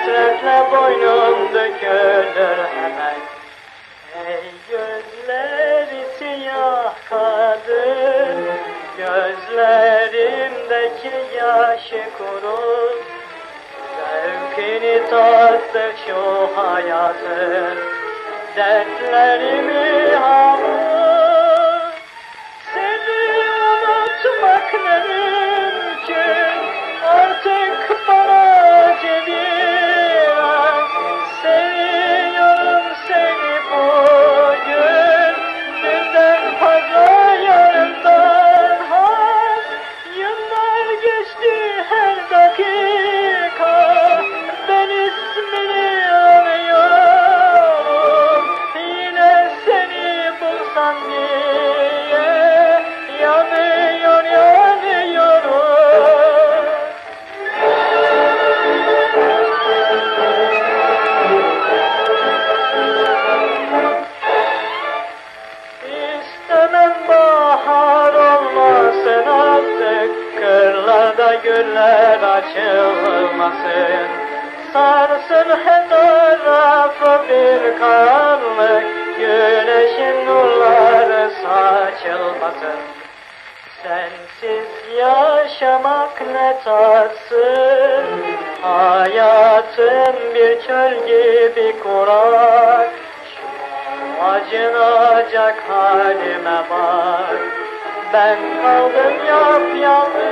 Hasretle boynum dökülür hemen. Ey gözleri siyah kadın Gözlerimdeki yaşı kurur. Zevkini tattık şu hayatın Dertlerimi bahar olmasın artık. Kırlarda güller açılmasın. Sarsın her tarafı bir karanlık. Güneşin nurları saçılmasın. Sensiz yaşamak ne tatsız. Hayatım bir çöl gibi kurak Acınacak halime bak. Ben kaldım yapyalnız